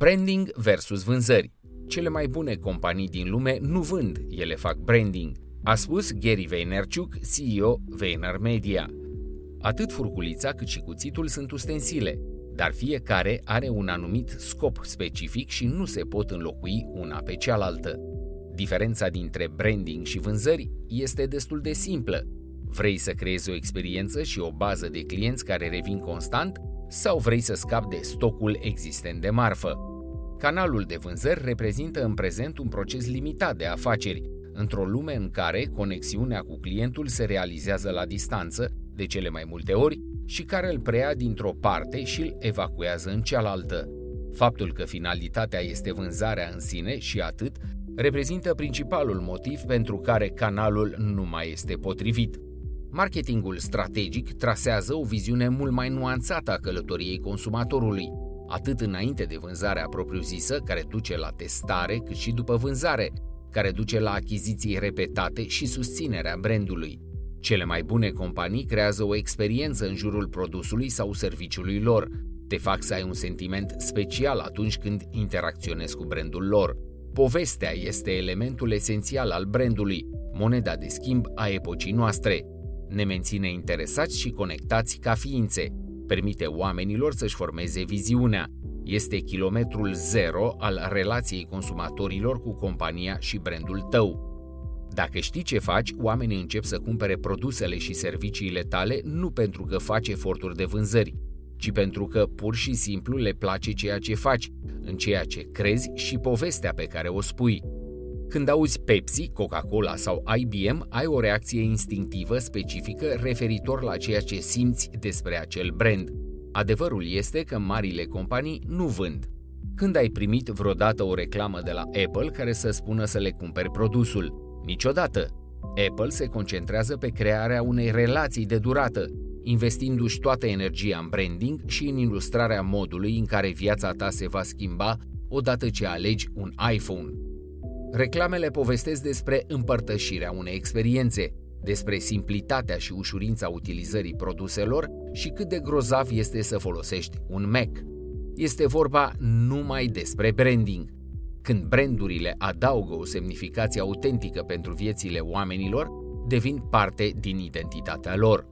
Branding versus vânzări. Cele mai bune companii din lume nu vând, ele fac branding, a spus Gary Vaynerchuk, CEO VaynerMedia. Atât furculița cât și cuțitul sunt ustensile, dar fiecare are un anumit scop specific și nu se pot înlocui una pe cealaltă. Diferența dintre branding și vânzări este destul de simplă. Vrei să creezi o experiență și o bază de clienți care revin constant sau vrei să scapi de stocul existent de marfă? Canalul de vânzări reprezintă în prezent un proces limitat de afaceri, într-o lume în care conexiunea cu clientul se realizează la distanță, de cele mai multe ori, și care îl preia dintr-o parte și îl evacuează în cealaltă. Faptul că finalitatea este vânzarea în sine și atât, reprezintă principalul motiv pentru care canalul nu mai este potrivit. Marketingul strategic trasează o viziune mult mai nuanțată a călătoriei consumatorului, atât înainte de vânzarea propriu-zisă, care duce la testare, cât și după vânzare, care duce la achiziții repetate și susținerea brandului. Cele mai bune companii creează o experiență în jurul produsului sau serviciului lor. Te fac să ai un sentiment special atunci când interacționezi cu brandul lor. Povestea este elementul esențial al brandului, moneda de schimb a epocii noastre. Ne menține interesați și conectați ca ființe, permite oamenilor să-și formeze viziunea. Este kilometrul zero al relației consumatorilor cu compania și brandul tău. Dacă știi ce faci, oamenii încep să cumpere produsele și serviciile tale nu pentru că faci eforturi de vânzări, ci pentru că pur și simplu le place ceea ce faci, în ceea ce crezi și povestea pe care o spui. Când auzi Pepsi, Coca-Cola sau IBM, ai o reacție instinctivă specifică referitor la ceea ce simți despre acel brand. Adevărul este că marile companii nu vând. Când ai primit vreodată o reclamă de la Apple care să spună să le cumperi produsul? Niciodată. Apple se concentrează pe crearea unei relații de durată, investindu-și toată energia în branding și în ilustrarea modului în care viața ta se va schimba odată ce alegi un iPhone. Reclamele povestesc despre împărtășirea unei experiențe, despre simplitatea și ușurința utilizării produselor și cât de grozav este să folosești un Mac. Este vorba numai despre branding – când brandurile adaugă o semnificație autentică pentru viețile oamenilor, devin parte din identitatea lor.